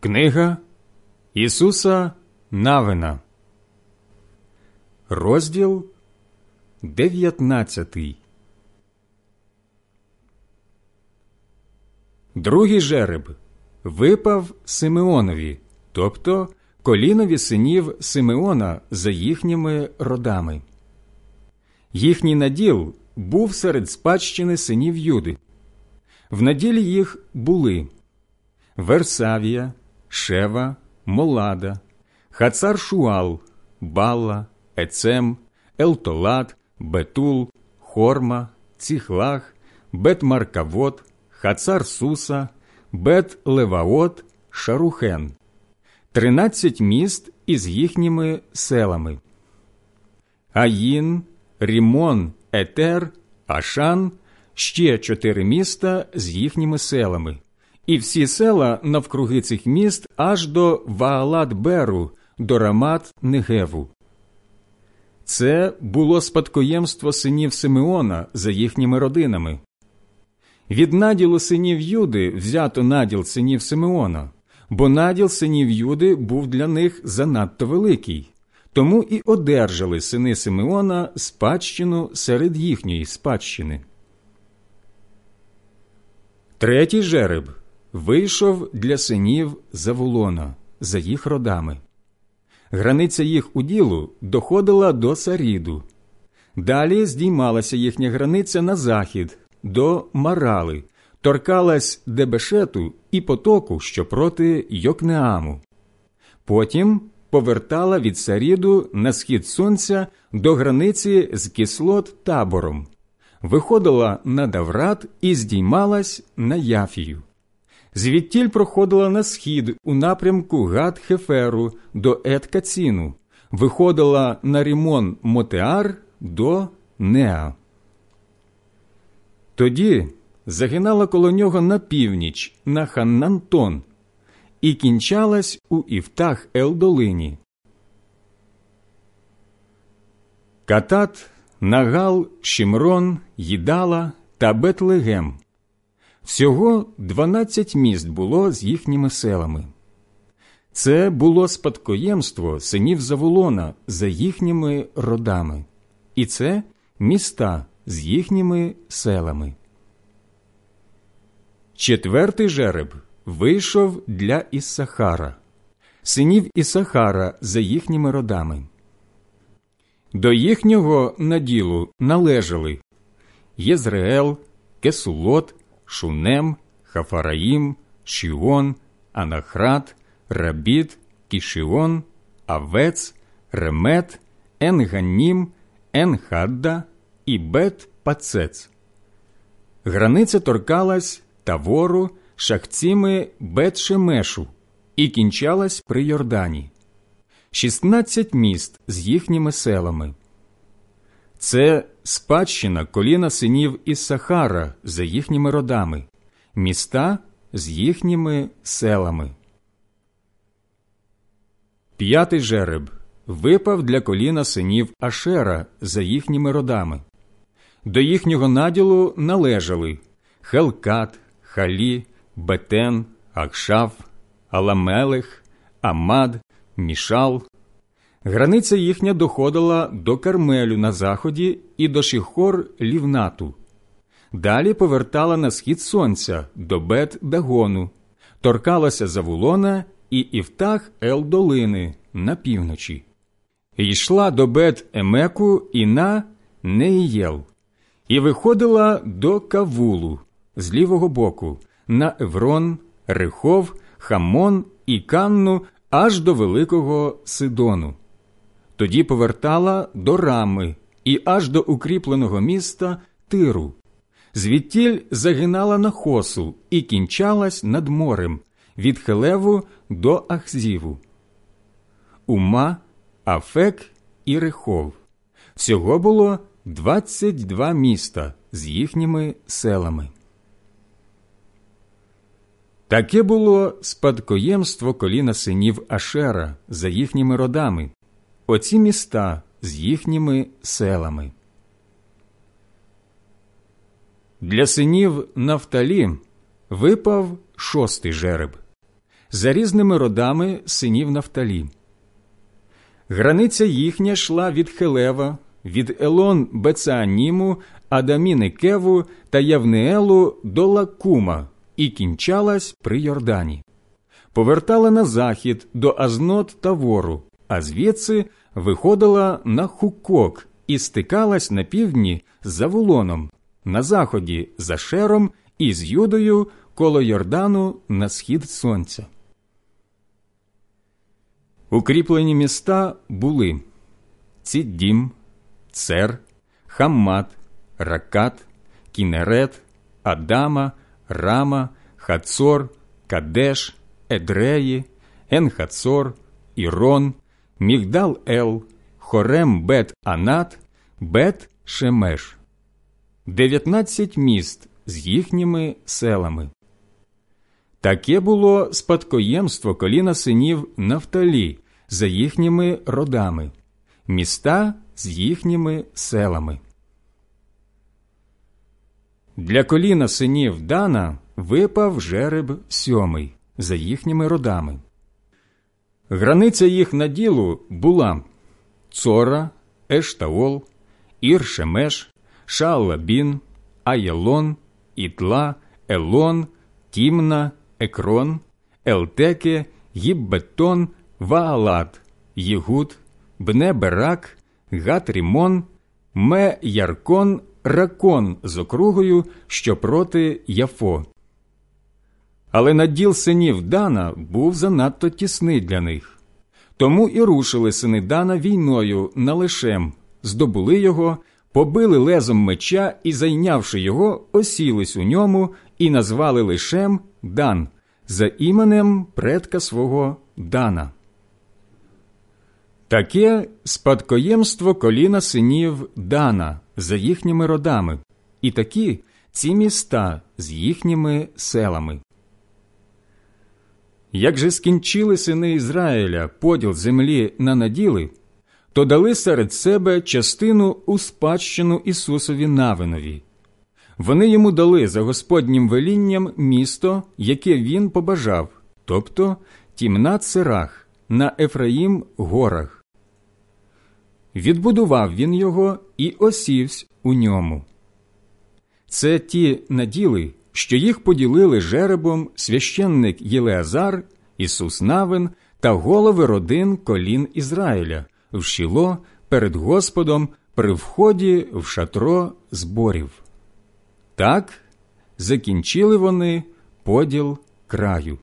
Книга Ісуса Навина, розділ 19 Другий жереб випав Симеонові, тобто колінові синів Симеона за їхніми родами. Їхній наділ був серед спадщини синів Юди. В наділі їх були Версавія. Шева, Молада, Хацар Шуал, Балла, Ецем, Елтолад, Бетул, Хорма, Ціклаг, Бет Маркавот, Хацар Суса, Бет Леваот, Шарухен, тринадцять міст із їхніми селами. Аїн, Рімон, Етер, Ашан, ще чотири міста з їхніми селами і всі села навкруги цих міст аж до Ваалат Беру, до Рамат Негеву. Це було спадкоємство синів Симеона за їхніми родинами. Від наділу синів Юди взято наділ синів Симеона, бо наділ синів Юди був для них занадто великий, тому і одержали сини Симеона спадщину серед їхньої спадщини. Третій жереб вийшов для синів Заволона за їх родами. Границя їх уділу доходила до Саріду. Далі здіймалася їхня границя на захід, до Марали, торкалась Дебешету і потоку, що проти Йокнеаму. Потім повертала від Саріду на схід сонця до границі з Кіслот Тавором, виходила на Даврат і здіймалась на Яфію звідтіль проходила на схід у напрямку Гад Хеферу до Ет Каціну, виходила на Рімон Мотеар до Неа. Тоді загинала коло нього на північ на Ханнантон і кінчалась у Івтах Елдолині. Катат, Нагал, Шімрон, Їдала та Бетлегем Всього дванадцять міст було з їхніми селами. Це було спадкоємство синів Заволона за їхніми родами, і це міста з їхніми селами. Четвертий жереб вийшов для Іссахара, синів Ісахара за їхніми родами. До їхнього наділу належали Єзреел, Кесулот, Шунем, Хафараїм, Шіон, Анахрат, Рабіт, Кішіон, Авец, Ремет, Енганім, Енхадда і Бет Пацец. Границя торкалась Тавору, шахціми Бет Шемешу і кінчалась при Йордані. Шістнадцять міст з їхніми селами. Це спадщина коліна синів Іссахара за їхніми родами, міста з їхніми селами. П'ятий жереб випав для коліна синів Ашера за їхніми родами. До їхнього наділу належали Хелкат, Халі, Бетен, Акшав, Аламелех, Амад, Мішал, Границя їхня доходила до Кармелю на заході і до Шіхор Лівнату. Далі повертала на схід сонця до Бет Дагону, торкалася Завулона і Іфтах Ел долини на півночі. Йшла до Бет Емеку і на Неїєл, і виходила до Кавулу з лівого боку на Еврон, Рехов, Хамон і Канну аж до Великого Сидону тоді повертала до Рами і аж до укріпленого міста Тиру. Звідтіль загинала на хосу і кінчалась над морем від Хелеву до Ахзіву. Ума, Афек і Рехов. Всього було 22 міста з їхніми селами. Таке було спадкоємство коліна синів Ашера за їхніми родами, оці міста з їхніми селами. Для синів Нафталі випав шостий жереб. за різними родами синів Нафталі. Границя їхня йшла від Хелева, від Елон Бецааніму, Адаміни Кеву та Явнеелу до Лакума і кінчалась при Йордані. Повертала на захід до Азнот та Вору, а звідси виходила на Хукок і стикалась на півдні з Завулоном, на заході за Шером і з Юдою коло Йордану на схід сонця. Укріплені міста були Ціддім, Цер, Хаммат, Ракат, Кінерет, Адама, Рама, Хацор, Кадеш, Едреї, Енхацор, Ірон, Мігдал Ел, Хорем Бет Анат, Бет Шемеш, дев'ятнадцять міст з їхніми селами. Таке було спадкоємство коліна синів Нафталі за їхніми родами, міста з їхніми селами. Для коліна синів Дана випав жереб сьомий за їхніми родами. Границя їх наділу була Цора, Ештаол, Ір Шемеш, Шаалабін, Аєлон, Ітла, Елон, Тімна, Екрон, Елтеке, Гіббетон, Ваалат, Єгуд, Бнеберак, Гатрімон, Ме Яркон, Ракон з округою, що проти Яфо. Але наділ синів Дана був занадто тісний для них. Тому і рушили сини Дана війною на лишем, здобули його, побили лезом меча і, зайнявши його, осілись у ньому і назвали лишем Дан за іменем предка свого Дана. Таке спадкоємство коліна синів Дана за їхніми родами, і такі ці міста з їхніми селами. Як же скінчили сини Ізраїля поділ землі на наділи, то дали серед себе частину у спадщину Ісусові Навинові. Вони йому дали за Господнім велінням місто, яке він побажав, тобто тімнат Серах на Ефраїм горах. Відбудував він його і осівсь у ньому. Це ті наділи, що їх поділили жеребом священник Єлеазар, Ісус Навин та голови родин колін Ізраїля в Шіло перед Господом при вході в шатро зборів. Так закінчили вони поділ краю.